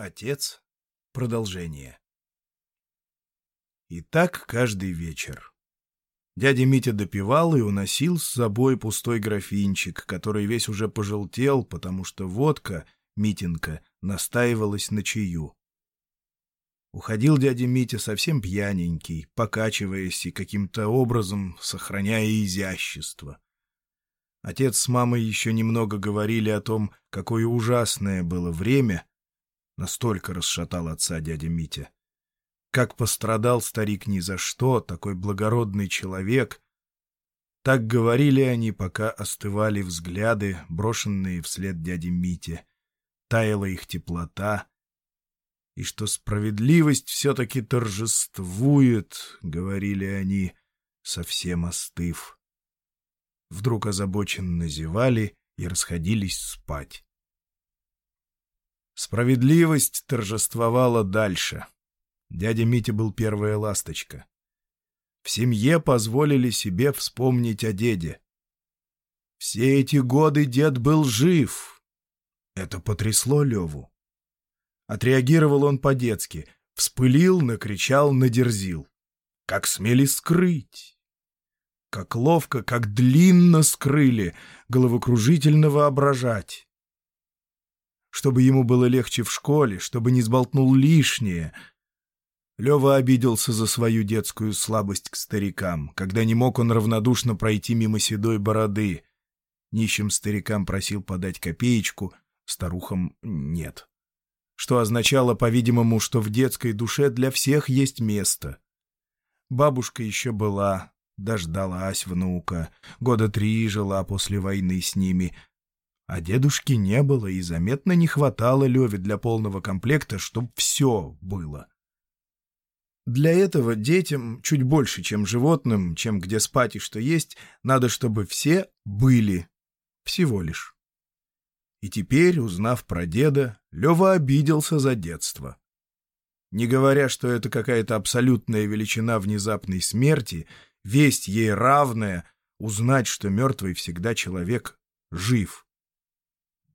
Отец. Продолжение. И так каждый вечер. Дядя Митя допивал и уносил с собой пустой графинчик, который весь уже пожелтел, потому что водка, Митинка, настаивалась на чаю. Уходил дядя Митя совсем пьяненький, покачиваясь и каким-то образом сохраняя изящество. Отец с мамой еще немного говорили о том, какое ужасное было время, Настолько расшатал отца дядя Митя. Как пострадал старик ни за что, такой благородный человек. Так говорили они, пока остывали взгляды, брошенные вслед дяде Мите. Таяла их теплота. И что справедливость все-таки торжествует, говорили они, совсем остыв. Вдруг озабоченно зевали и расходились спать. Справедливость торжествовала дальше. Дядя Митя был первая ласточка. В семье позволили себе вспомнить о деде. Все эти годы дед был жив. Это потрясло Леву. Отреагировал он по-детски. Вспылил, накричал, надерзил. Как смели скрыть! Как ловко, как длинно скрыли, головокружительно воображать чтобы ему было легче в школе, чтобы не сболтнул лишнее. Лева обиделся за свою детскую слабость к старикам, когда не мог он равнодушно пройти мимо седой бороды. Нищим старикам просил подать копеечку, старухам — нет. Что означало, по-видимому, что в детской душе для всех есть место. Бабушка еще была, дождалась внука, года три жила после войны с ними — а дедушки не было, и заметно не хватало Леве для полного комплекта, чтоб все было. Для этого детям, чуть больше, чем животным, чем где спать и что есть, надо, чтобы все были. Всего лишь. И теперь, узнав про деда, Лева обиделся за детство. Не говоря, что это какая-то абсолютная величина внезапной смерти, весть ей равная, узнать, что мертвый всегда человек жив —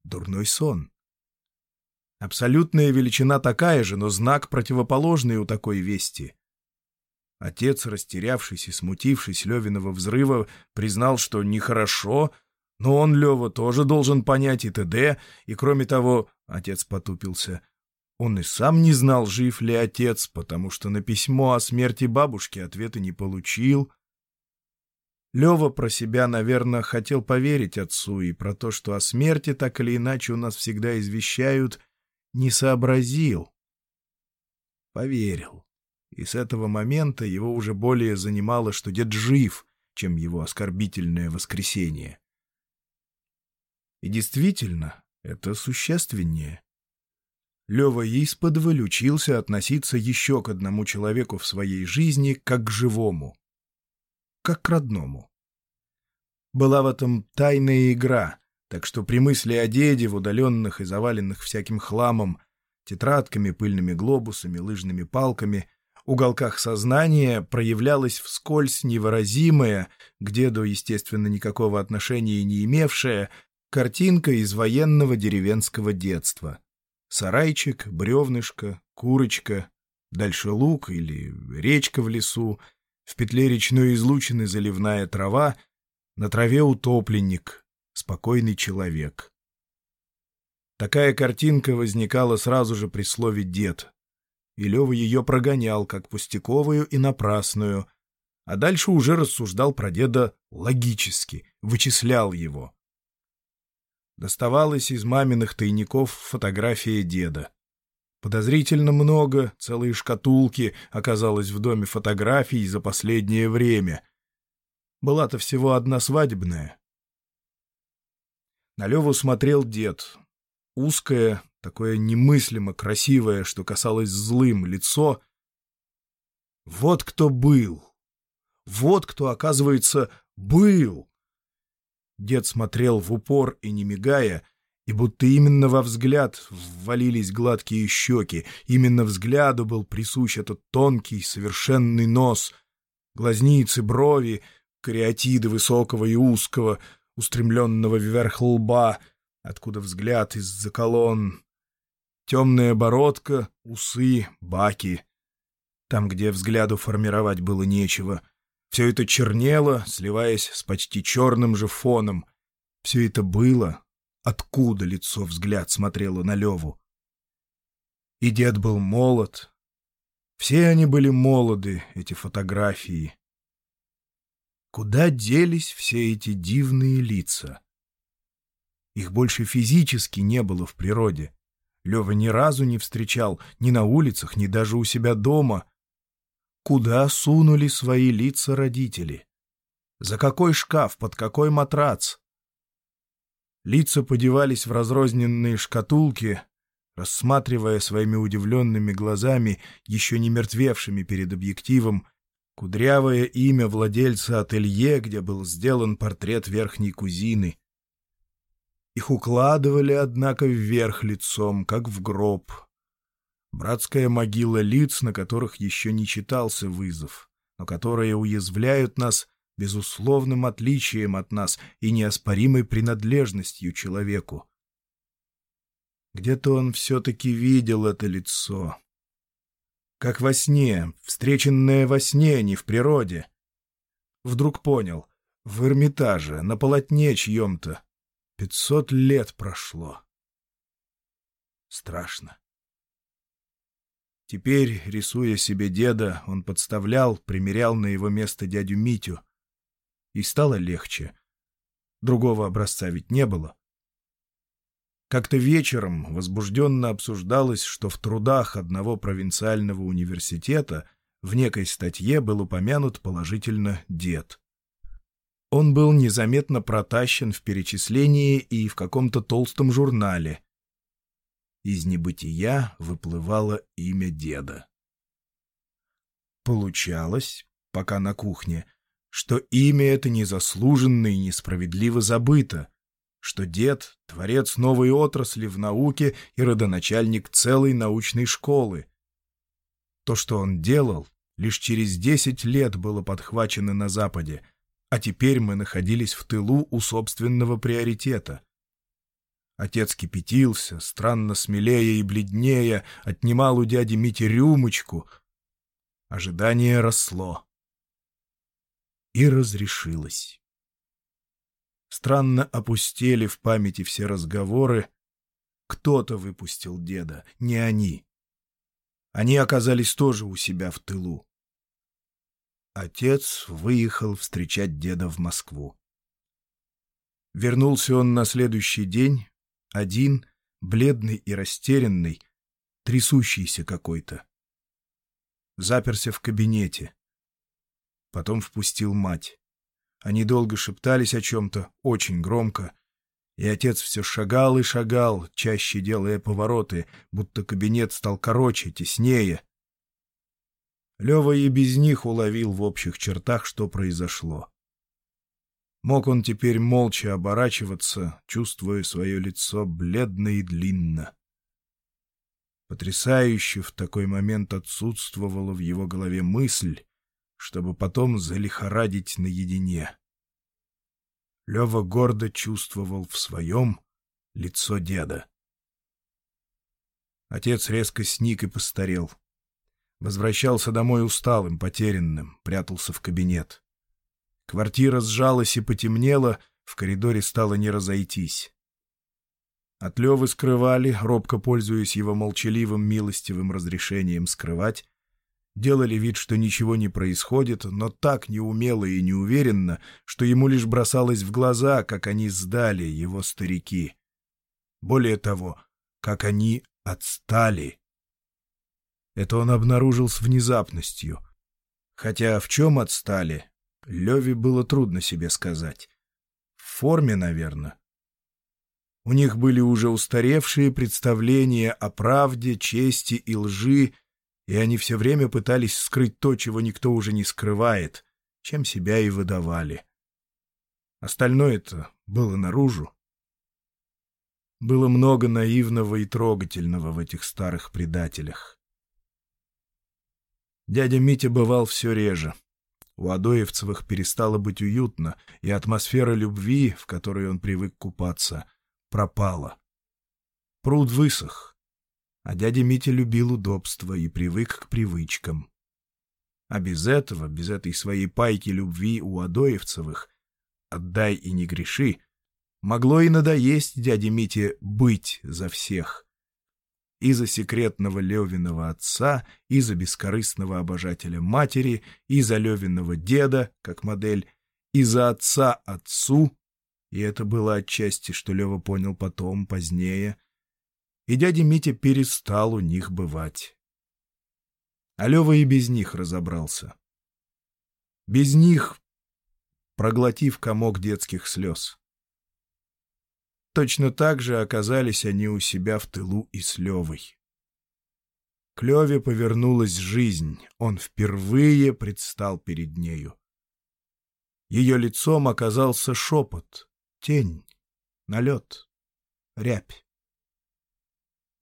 Дурной сон. Абсолютная величина такая же, но знак противоположный у такой вести. Отец, растерявшись и смутившись Левиного взрыва, признал, что нехорошо, но он, Лева, тоже должен понять и т.д., и, кроме того, отец потупился, он и сам не знал, жив ли отец, потому что на письмо о смерти бабушки ответа не получил, Лева про себя, наверное, хотел поверить отцу и про то, что о смерти так или иначе у нас всегда извещают, не сообразил. Поверил. И с этого момента его уже более занимало, что дед жив, чем его оскорбительное воскресение. И действительно, это существеннее. Лева исподволь учился относиться еще к одному человеку в своей жизни как к живому как к родному. Была в этом тайная игра, так что при мысли о деде в удаленных и заваленных всяким хламом, тетрадками, пыльными глобусами, лыжными палками, уголках сознания проявлялась вскользь невыразимая, к деду, естественно, никакого отношения не имевшая, картинка из военного деревенского детства. Сарайчик, бревнышко, курочка, дальше лук или речка в лесу, в петле речной излучины заливная трава, на траве утопленник, спокойный человек. Такая картинка возникала сразу же при слове «дед», и Лева ее прогонял как пустяковую и напрасную, а дальше уже рассуждал про деда логически, вычислял его. Доставалась из маминых тайников фотография деда. Подозрительно много, целые шкатулки оказалось в доме фотографий за последнее время. Была-то всего одна свадебная. На Леву смотрел дед. Узкое, такое немыслимо красивое, что касалось злым, лицо. Вот кто был. Вот кто, оказывается, был. Дед смотрел в упор и, не мигая, и будто именно во взгляд ввалились гладкие щеки, именно взгляду был присущ этот тонкий, совершенный нос, глазницы, брови, кариатиды высокого и узкого, устремленного вверх лба, откуда взгляд из-за колонн. Темная бородка, усы, баки. Там, где взгляду формировать было нечего. Все это чернело, сливаясь с почти черным же фоном. Все это было, откуда лицо взгляд смотрело на Леву. И дед был молод. Все они были молоды, эти фотографии. Куда делись все эти дивные лица? Их больше физически не было в природе. Лева ни разу не встречал ни на улицах, ни даже у себя дома. Куда сунули свои лица родители? За какой шкаф, под какой матрац? Лица подевались в разрозненные шкатулки, рассматривая своими удивленными глазами, еще не мертвевшими перед объективом, кудрявое имя владельца ателье, где был сделан портрет верхней кузины. Их укладывали, однако, вверх лицом, как в гроб. Братская могила лиц, на которых еще не читался вызов, но которые уязвляют нас безусловным отличием от нас и неоспоримой принадлежностью человеку. Где-то он все-таки видел это лицо. Как во сне, встреченное во сне, не в природе. Вдруг понял. В Эрмитаже, на полотне чьем-то. Пятьсот лет прошло. Страшно. Теперь, рисуя себе деда, он подставлял, примерял на его место дядю Митю. И стало легче. Другого образца ведь не было. Как-то вечером возбужденно обсуждалось, что в трудах одного провинциального университета в некой статье был упомянут положительно дед. Он был незаметно протащен в перечислении и в каком-то толстом журнале. Из небытия выплывало имя деда. Получалось, пока на кухне, что имя это незаслуженно и несправедливо забыто, что дед — творец новой отрасли в науке и родоначальник целой научной школы. То, что он делал, лишь через десять лет было подхвачено на Западе, а теперь мы находились в тылу у собственного приоритета. Отец кипятился, странно смелее и бледнее, отнимал у дяди Мити рюмочку. Ожидание росло. И разрешилось. Странно опустели в памяти все разговоры. Кто-то выпустил деда, не они. Они оказались тоже у себя в тылу. Отец выехал встречать деда в Москву. Вернулся он на следующий день, один, бледный и растерянный, трясущийся какой-то. Заперся в кабинете. Потом впустил мать. Они долго шептались о чем-то, очень громко, и отец все шагал и шагал, чаще делая повороты, будто кабинет стал короче, теснее. Лева и без них уловил в общих чертах, что произошло. Мог он теперь молча оборачиваться, чувствуя свое лицо бледно и длинно. Потрясающе в такой момент отсутствовала в его голове мысль, чтобы потом залихорадить наедине. Лева гордо чувствовал в своем лицо деда. Отец резко сник и постарел. Возвращался домой усталым, потерянным, прятался в кабинет. Квартира сжалась и потемнела, в коридоре стало не разойтись. От Левы скрывали, робко пользуясь его молчаливым, милостивым разрешением скрывать, делали вид, что ничего не происходит, но так неумело и неуверенно, что ему лишь бросалось в глаза, как они сдали его старики. Более того, как они отстали. Это он обнаружил с внезапностью. Хотя в чем отстали, Леве было трудно себе сказать. В форме, наверное. У них были уже устаревшие представления о правде, чести и лжи, и они все время пытались скрыть то, чего никто уже не скрывает, чем себя и выдавали. Остальное-то было наружу. Было много наивного и трогательного в этих старых предателях. Дядя Митя бывал все реже. У Адоевцевых перестало быть уютно, и атмосфера любви, в которой он привык купаться, пропала. Пруд высох, А дядя Митя любил удобство и привык к привычкам. А без этого, без этой своей пайки любви у Адоевцевых, «отдай и не греши», могло и надоесть дяде Мите быть за всех. И за секретного Левиного отца, и за бескорыстного обожателя матери, и за Левиного деда, как модель, и за отца отцу, и это было отчасти, что Лева понял потом, позднее, и дядя Митя перестал у них бывать. А и без них разобрался. Без них, проглотив комок детских слез. Точно так же оказались они у себя в тылу и с Левой. К Леве повернулась жизнь, он впервые предстал перед нею. Ее лицом оказался шепот, тень, налет, рябь.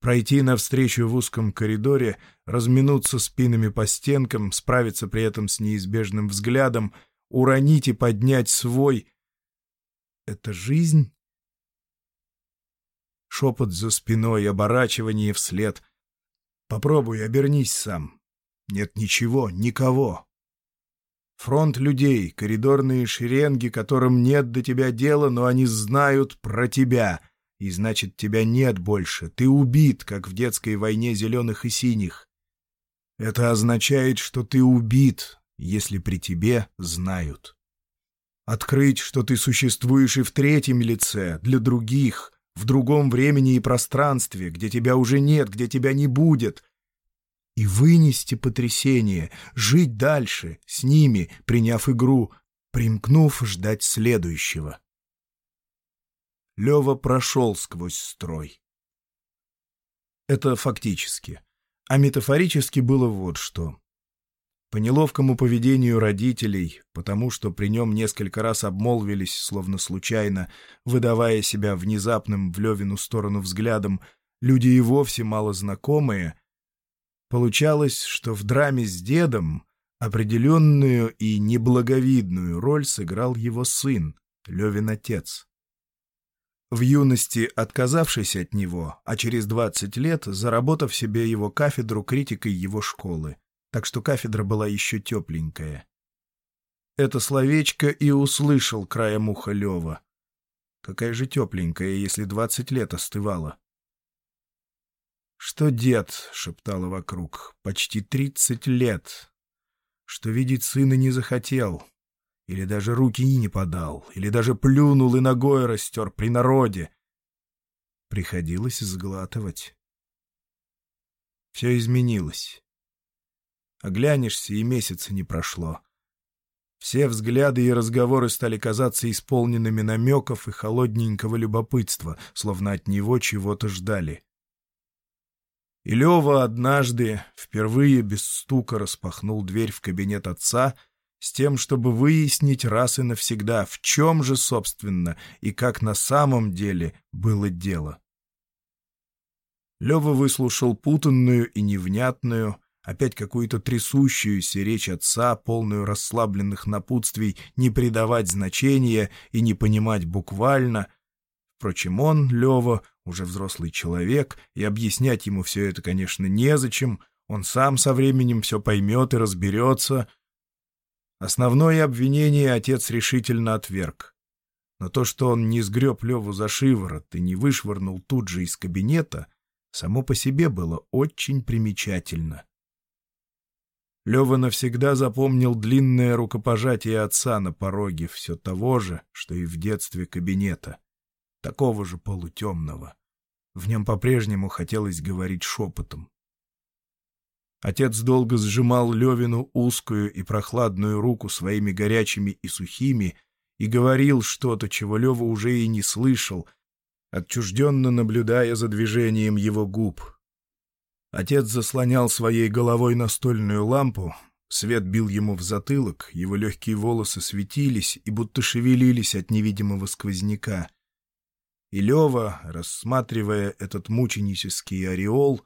Пройти навстречу в узком коридоре, разминуться спинами по стенкам, справиться при этом с неизбежным взглядом, уронить и поднять свой — это жизнь? Шепот за спиной, оборачивание вслед. Попробуй, обернись сам. Нет ничего, никого. Фронт людей, коридорные шеренги, которым нет до тебя дела, но они знают про тебя — и значит, тебя нет больше. Ты убит, как в детской войне зеленых и синих. Это означает, что ты убит, если при тебе знают. Открыть, что ты существуешь и в третьем лице, для других, в другом времени и пространстве, где тебя уже нет, где тебя не будет. И вынести потрясение, жить дальше, с ними, приняв игру, примкнув ждать следующего. Лева прошел сквозь строй. Это фактически. А метафорически было вот что. По неловкому поведению родителей, потому что при нем несколько раз обмолвились, словно случайно, выдавая себя внезапным в Левину сторону взглядом, люди и вовсе мало знакомые, получалось, что в драме с дедом определенную и неблаговидную роль сыграл его сын, Левин отец. В юности отказавшись от него, а через 20 лет заработав себе его кафедру критикой его школы, так что кафедра была еще тепленькая. Это словечко и услышал краем уха Лева. Какая же тепленькая, если 20 лет остывала. «Что дед?» — шептала вокруг. «Почти тридцать лет. Что видеть сына не захотел или даже руки не подал, или даже плюнул и ногой растер при народе. Приходилось сглатывать. Все изменилось. Оглянешься, и месяца не прошло. Все взгляды и разговоры стали казаться исполненными намеков и холодненького любопытства, словно от него чего-то ждали. И Лева однажды впервые без стука распахнул дверь в кабинет отца — с тем, чтобы выяснить раз и навсегда, в чем же, собственно, и как на самом деле было дело. Лева выслушал путанную и невнятную, опять какую-то трясущуюся речь отца, полную расслабленных напутствий не придавать значения и не понимать буквально. Впрочем, он, Лева, уже взрослый человек, и объяснять ему все это, конечно, незачем, он сам со временем все поймет и разберется — Основное обвинение отец решительно отверг. Но то, что он не сгреб Леву за шиворот и не вышвырнул тут же из кабинета, само по себе было очень примечательно. Лева навсегда запомнил длинное рукопожатие отца на пороге все того же, что и в детстве кабинета, такого же полутемного. В нем по-прежнему хотелось говорить шепотом. Отец долго сжимал Левину узкую и прохладную руку своими горячими и сухими и говорил что-то, чего Лева уже и не слышал, отчужденно наблюдая за движением его губ. Отец заслонял своей головой настольную лампу, свет бил ему в затылок, его легкие волосы светились и будто шевелились от невидимого сквозняка. И Лева, рассматривая этот мученический ореол,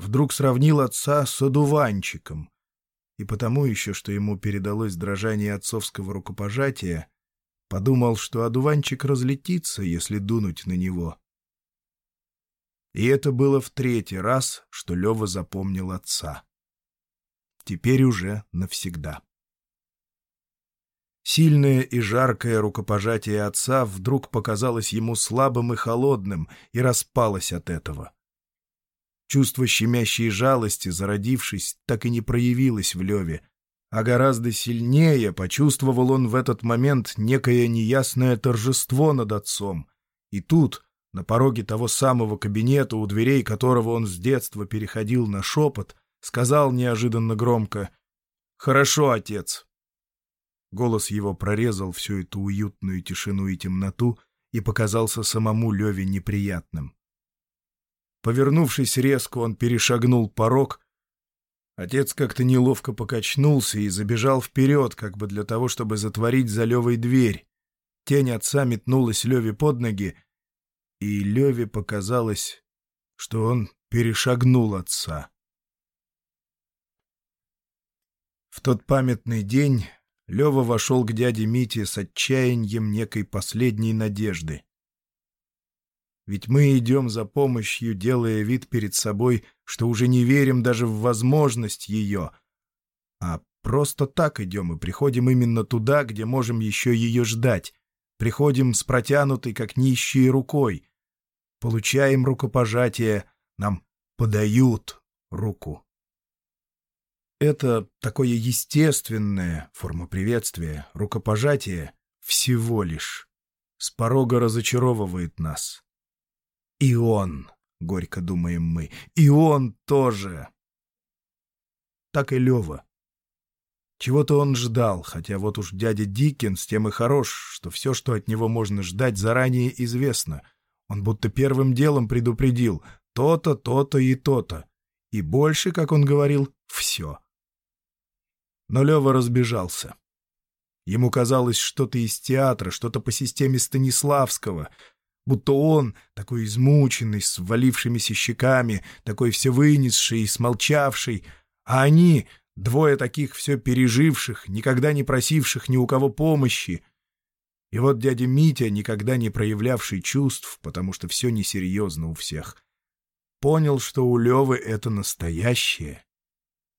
вдруг сравнил отца с одуванчиком, и потому еще, что ему передалось дрожание отцовского рукопожатия, подумал, что одуванчик разлетится, если дунуть на него. И это было в третий раз, что Лева запомнил отца. Теперь уже навсегда. Сильное и жаркое рукопожатие отца вдруг показалось ему слабым и холодным и распалось от этого. Чувство щемящей жалости, зародившись, так и не проявилось в Леве, а гораздо сильнее почувствовал он в этот момент некое неясное торжество над отцом. И тут, на пороге того самого кабинета, у дверей которого он с детства переходил на шепот, сказал неожиданно громко «Хорошо, отец». Голос его прорезал всю эту уютную тишину и темноту и показался самому Леве неприятным. Повернувшись резко, он перешагнул порог. Отец как-то неловко покачнулся и забежал вперед, как бы для того, чтобы затворить за Левой дверь. Тень отца метнулась Леве под ноги, и Леве показалось, что он перешагнул отца. В тот памятный день Лева вошел к дяде Мите с отчаянием некой последней надежды. Ведь мы идем за помощью, делая вид перед собой, что уже не верим даже в возможность ее, а просто так идем и приходим именно туда, где можем еще ее ждать. Приходим с протянутой, как нищей, рукой. Получаем рукопожатие, нам подают руку. Это такое естественное форма приветствия, рукопожатие всего лишь. С порога разочаровывает нас. И он, горько думаем мы, и он тоже. Так и Лева. Чего-то он ждал, хотя вот уж дядя Диккенс тем и хорош, что все, что от него можно ждать, заранее известно. Он будто первым делом предупредил то-то, то-то и то-то. И больше, как он говорил, все. Но Лева разбежался. Ему казалось что-то из театра, что-то по системе Станиславского, будто он, такой измученный, с валившимися щеками, такой все вынесший и смолчавший, а они, двое таких все переживших, никогда не просивших ни у кого помощи. И вот дядя Митя, никогда не проявлявший чувств, потому что все несерьезно у всех, понял, что у Левы это настоящее,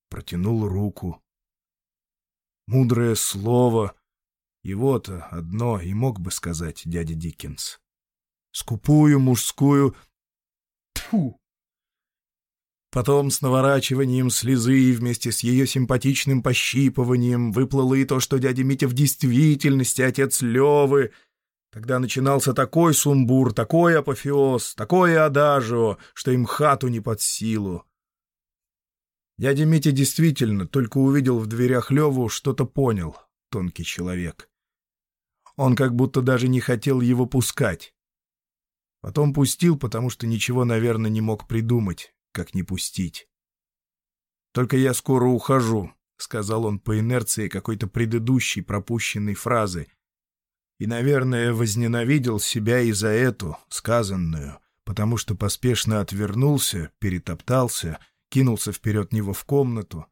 протянул руку мудрое слово. Его-то одно и мог бы сказать дядя Диккенс. Скупую мужскую... Тьфу! Потом с наворачиванием слезы вместе с ее симпатичным пощипыванием выплыло и то, что дядя Митя в действительности отец Левы. Тогда начинался такой сумбур, такой апофеоз, такое адажио, что им хату не под силу. Дядя Митя действительно только увидел в дверях Леву, что-то понял, тонкий человек. Он как будто даже не хотел его пускать. Потом пустил, потому что ничего, наверное, не мог придумать, как не пустить. «Только я скоро ухожу», — сказал он по инерции какой-то предыдущей пропущенной фразы. И, наверное, возненавидел себя и за эту, сказанную, потому что поспешно отвернулся, перетоптался — кинулся вперед него в комнату.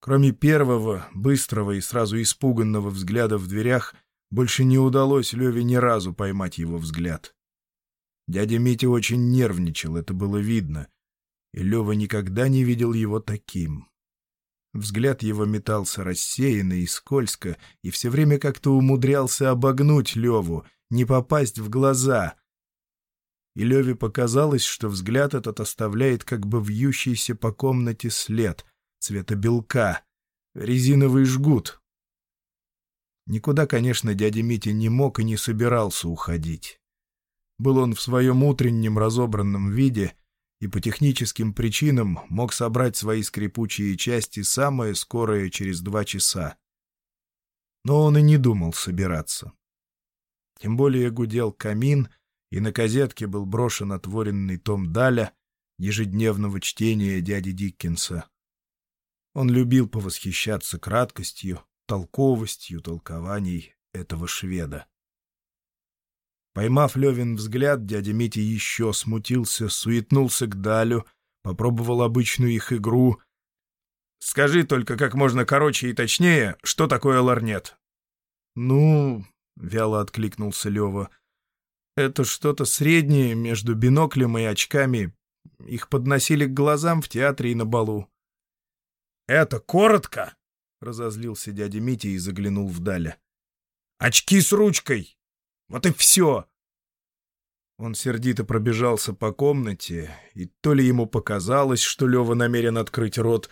Кроме первого, быстрого и сразу испуганного взгляда в дверях, больше не удалось Леве ни разу поймать его взгляд. Дядя Митя очень нервничал, это было видно, и Лева никогда не видел его таким. Взгляд его метался рассеянно и скользко, и все время как-то умудрялся обогнуть Леву, не попасть в глаза, и Леве показалось, что взгляд этот оставляет как бы вьющийся по комнате след цвета белка, резиновый жгут. Никуда, конечно, дядя Митя не мог и не собирался уходить. Был он в своем утреннем разобранном виде и по техническим причинам мог собрать свои скрипучие части самое скорое через два часа. Но он и не думал собираться. Тем более гудел камин — и на козетке был брошен отворенный том Даля, ежедневного чтения дяди Диккенса. Он любил повосхищаться краткостью, толковостью толкований этого шведа. Поймав Левин взгляд, дядя Митя еще смутился, суетнулся к Далю, попробовал обычную их игру. «Скажи только как можно короче и точнее, что такое ларнет?» «Ну...» — вяло откликнулся Лева — Это что-то среднее между биноклем и очками. Их подносили к глазам в театре и на балу. «Это коротко!» — разозлился дядя Митя и заглянул вдаль. «Очки с ручкой! Вот и все!» Он сердито пробежался по комнате, и то ли ему показалось, что Лева намерен открыть рот,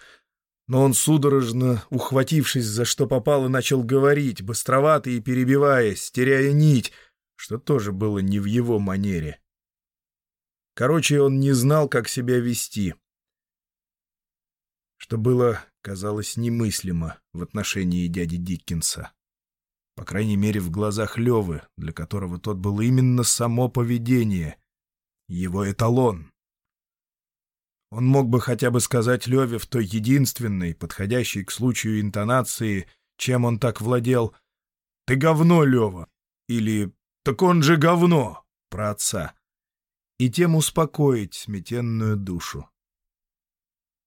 но он судорожно, ухватившись за что попало, начал говорить, быстровато и перебиваясь, теряя нить, что тоже было не в его манере. Короче, он не знал, как себя вести, что было, казалось, немыслимо в отношении дяди Диккенса. По крайней мере, в глазах Левы, для которого тот был именно само поведение, его эталон. Он мог бы хотя бы сказать Леве в той единственной, подходящей к случаю интонации, чем он так владел, «Ты говно, Лева!» или «Так он же говно!» про отца, и тем успокоить сметенную душу.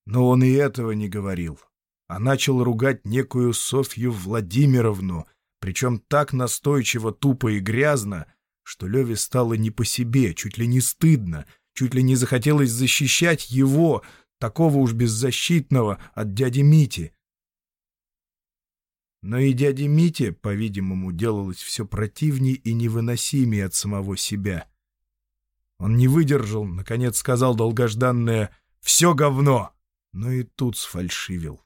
Но он и этого не говорил, а начал ругать некую Софью Владимировну, причем так настойчиво, тупо и грязно, что Леве стало не по себе, чуть ли не стыдно, чуть ли не захотелось защищать его, такого уж беззащитного, от дяди Мити. Но и дяде Мите, по-видимому, делалось все противнее и невыносимее от самого себя. Он не выдержал, наконец сказал долгожданное «Все говно!» но и тут сфальшивил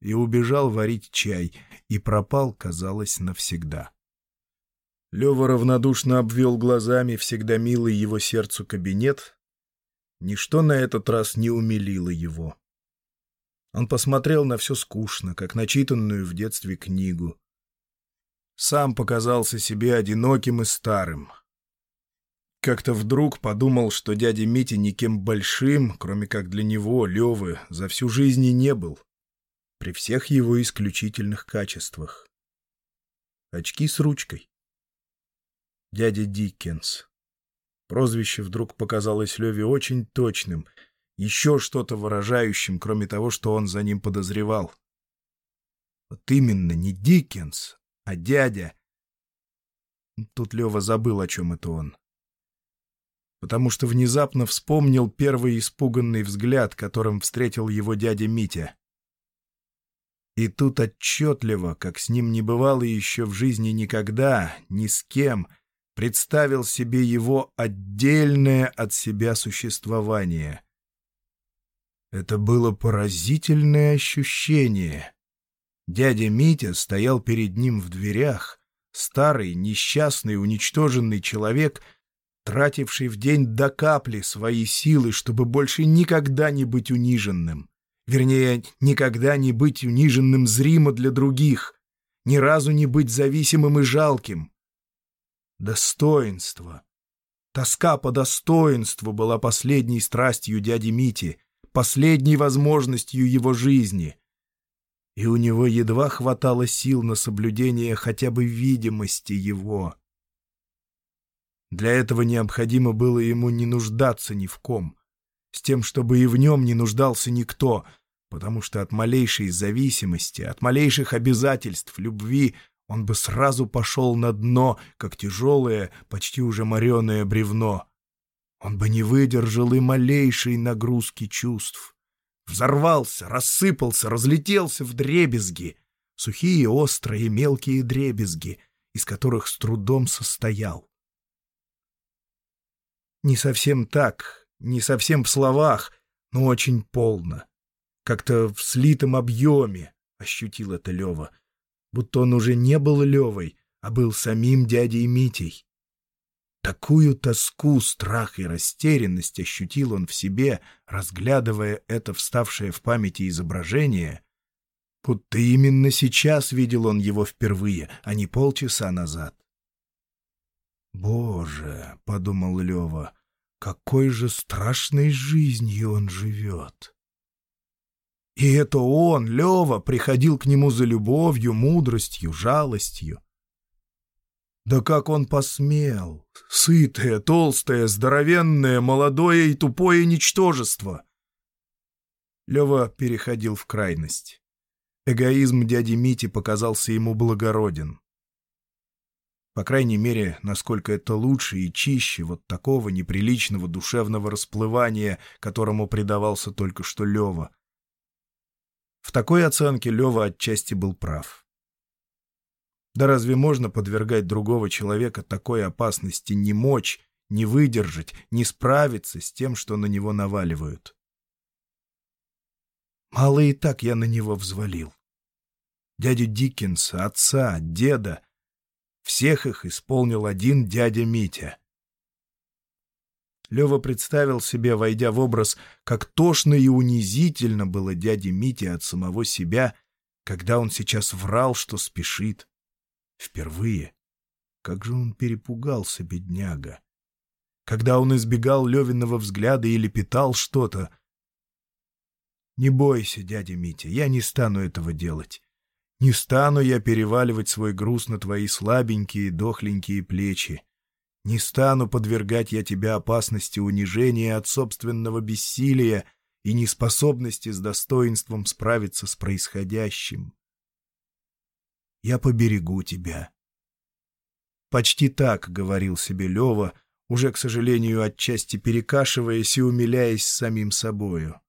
и убежал варить чай, и пропал, казалось, навсегда. Лева равнодушно обвел глазами всегда милый его сердцу кабинет. Ничто на этот раз не умилило его. Он посмотрел на все скучно, как начитанную в детстве книгу. Сам показался себе одиноким и старым. Как-то вдруг подумал, что дядя Митя никем большим, кроме как для него, Левы, за всю жизнь и не был при всех его исключительных качествах. Очки с ручкой. Дядя Диккенс. Прозвище вдруг показалось Леве очень точным, еще что-то выражающим, кроме того, что он за ним подозревал. Вот именно не Диккенс, а дядя. Тут Лева забыл, о чем это он. Потому что внезапно вспомнил первый испуганный взгляд, которым встретил его дядя Митя. И тут отчетливо, как с ним не бывало еще в жизни никогда, ни с кем, представил себе его отдельное от себя существование. Это было поразительное ощущение. Дядя Митя стоял перед ним в дверях, старый, несчастный, уничтоженный человек, тративший в день до капли свои силы, чтобы больше никогда не быть униженным. Вернее, никогда не быть униженным зримо для других, ни разу не быть зависимым и жалким. Достоинство. Тоска по достоинству была последней страстью дяди Мити, последней возможностью его жизни. И у него едва хватало сил на соблюдение хотя бы видимости его. Для этого необходимо было ему не нуждаться ни в ком, с тем, чтобы и в нем не нуждался никто — потому что от малейшей зависимости, от малейших обязательств, любви он бы сразу пошел на дно, как тяжелое, почти уже мореное бревно. Он бы не выдержал и малейшей нагрузки чувств. Взорвался, рассыпался, разлетелся в дребезги. Сухие, острые, мелкие дребезги, из которых с трудом состоял. Не совсем так, не совсем в словах, но очень полно как-то в слитом объеме, ощутил это Лева. Будто он уже не был Левой, а был самим дядей Митей. Такую тоску, страх и растерянность ощутил он в себе, разглядывая это вставшее в памяти изображение, будто именно сейчас видел он его впервые, а не полчаса назад. «Боже!» — подумал Лева, — «какой же страшной жизнью он живет!» И это он, Лева, приходил к нему за любовью, мудростью, жалостью. Да как он посмел! Сытое, толстое, здоровенное, молодое и тупое ничтожество! Лева переходил в крайность. Эгоизм дяди Мити показался ему благороден. По крайней мере, насколько это лучше и чище вот такого неприличного душевного расплывания, которому предавался только что Лева. В такой оценке Лева отчасти был прав. Да разве можно подвергать другого человека такой опасности не мочь, не выдержать, не справиться с тем, что на него наваливают? Мало и так я на него взвалил. Дядю Диккенса, отца, деда — всех их исполнил один дядя Митя. Лева представил себе, войдя в образ, как тошно и унизительно было дяде Мите от самого себя, когда он сейчас врал, что спешит. Впервые. Как же он перепугался, бедняга. Когда он избегал Левиного взгляда или питал что-то. «Не бойся, дядя Митя, я не стану этого делать. Не стану я переваливать свой груз на твои слабенькие, дохленькие плечи. Не стану подвергать я тебя опасности унижения от собственного бессилия и неспособности с достоинством справиться с происходящим. Я поберегу тебя. Почти так говорил себе Лева, уже, к сожалению, отчасти перекашиваясь и умиляясь самим собою.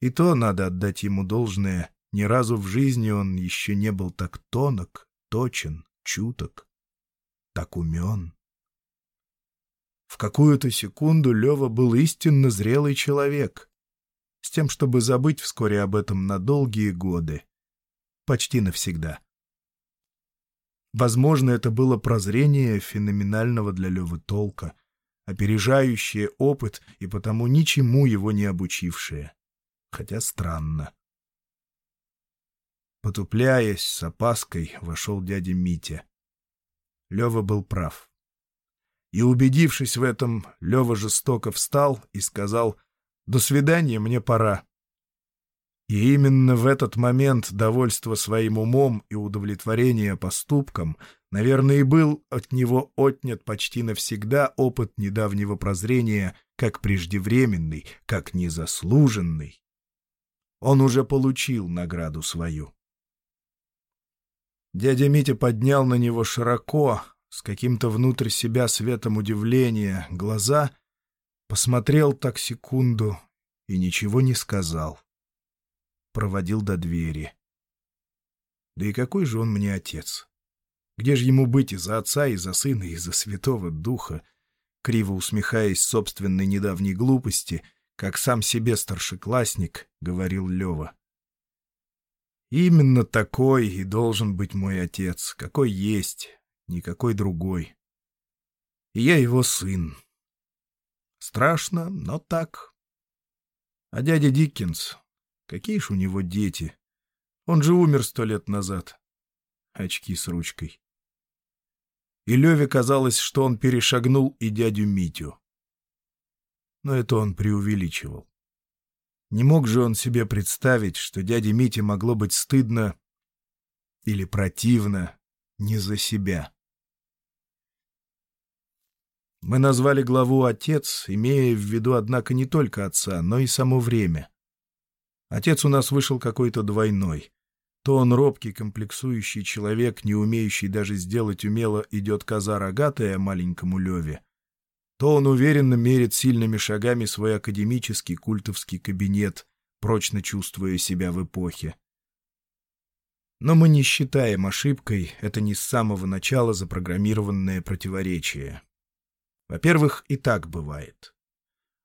И то надо отдать ему должное — ни разу в жизни он еще не был так тонок, точен, чуток, так умен. В какую-то секунду Лева был истинно зрелый человек, с тем, чтобы забыть вскоре об этом на долгие годы, почти навсегда. Возможно, это было прозрение феноменального для Левы толка, опережающее опыт и потому ничему его не обучившее. Хотя странно. Потупляясь, с опаской, вошел дядя Митя. Лева был прав. И, убедившись в этом, Лева жестоко встал и сказал «До свидания, мне пора». И именно в этот момент довольство своим умом и удовлетворение поступком, наверное, и был от него отнят почти навсегда опыт недавнего прозрения как преждевременный, как незаслуженный. Он уже получил награду свою. Дядя Митя поднял на него широко, с каким-то внутрь себя светом удивления, глаза, посмотрел так секунду и ничего не сказал. Проводил до двери. Да и какой же он мне отец? Где же ему быть и за отца, и за сына, и за святого духа? Криво усмехаясь собственной недавней глупости, как сам себе старшеклассник, говорил Лева. Именно такой и должен быть мой отец, какой есть, никакой другой. И я его сын. Страшно, но так. А дядя Диккенс, какие ж у него дети? Он же умер сто лет назад. Очки с ручкой. И Леве казалось, что он перешагнул и дядю Митю. Но это он преувеличивал. Не мог же он себе представить, что дяде Мите могло быть стыдно или противно не за себя. Мы назвали главу «Отец», имея в виду, однако, не только отца, но и само время. Отец у нас вышел какой-то двойной. То он робкий, комплексующий человек, не умеющий даже сделать умело «идет коза рогатая» маленькому Леве, то он уверенно мерит сильными шагами свой академический культовский кабинет, прочно чувствуя себя в эпохе. Но мы не считаем ошибкой это не с самого начала запрограммированное противоречие. Во-первых, и так бывает.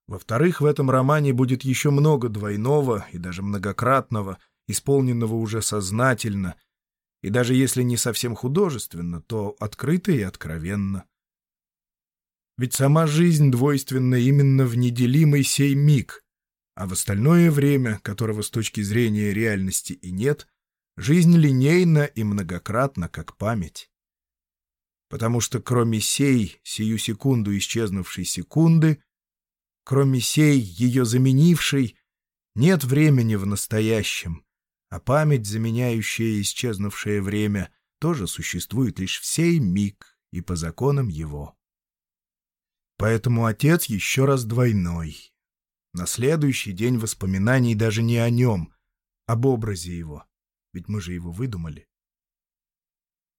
Во-вторых, в этом романе будет еще много двойного и даже многократного, исполненного уже сознательно, и даже если не совсем художественно, то открыто и откровенно. Ведь сама жизнь двойственна именно в неделимый сей миг, а в остальное время, которого с точки зрения реальности и нет, жизнь линейна и многократна, как память. Потому что кроме сей, сию секунду исчезнувшей секунды, кроме сей, ее заменившей, нет времени в настоящем, а память, заменяющая исчезнувшее время, тоже существует лишь в сей миг и по законам его. Поэтому отец еще раз двойной. На следующий день воспоминаний даже не о нем, об образе его. Ведь мы же его выдумали.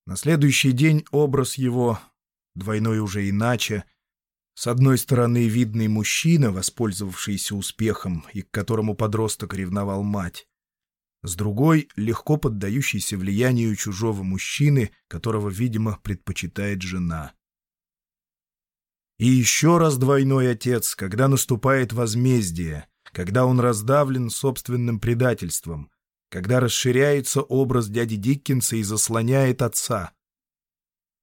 На следующий день образ его, двойной уже иначе, с одной стороны, видный мужчина, воспользовавшийся успехом и к которому подросток ревновал мать. С другой — легко поддающийся влиянию чужого мужчины, которого, видимо, предпочитает жена. И еще раз двойной отец, когда наступает возмездие, когда он раздавлен собственным предательством, когда расширяется образ дяди Диккенса и заслоняет отца —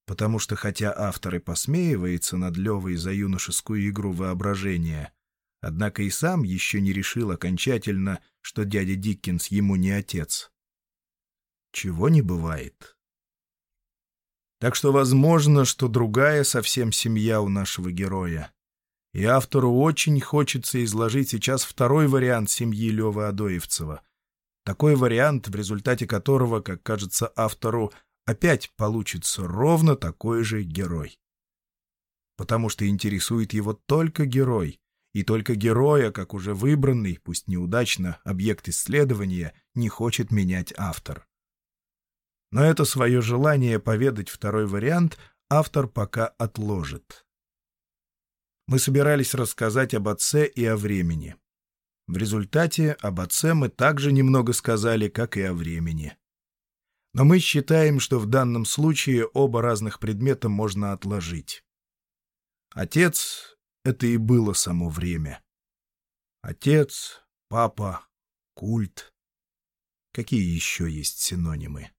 потому что хотя автор и посмеивается над Левой за юношескую игру воображения, однако и сам еще не решил окончательно, что дядя Диккенс ему не отец. Чего не бывает. Так что возможно, что другая совсем семья у нашего героя. И автору очень хочется изложить сейчас второй вариант семьи Лёвы Адоевцева. Такой вариант, в результате которого, как кажется автору, опять получится ровно такой же герой. Потому что интересует его только герой, и только героя, как уже выбранный, пусть неудачно, объект исследования, не хочет менять автор. Но это свое желание поведать второй вариант автор пока отложит. Мы собирались рассказать об отце и о времени. В результате об отце мы также немного сказали, как и о времени. Но мы считаем, что в данном случае оба разных предмета можно отложить. Отец — это и было само время. Отец, папа, культ. Какие еще есть синонимы?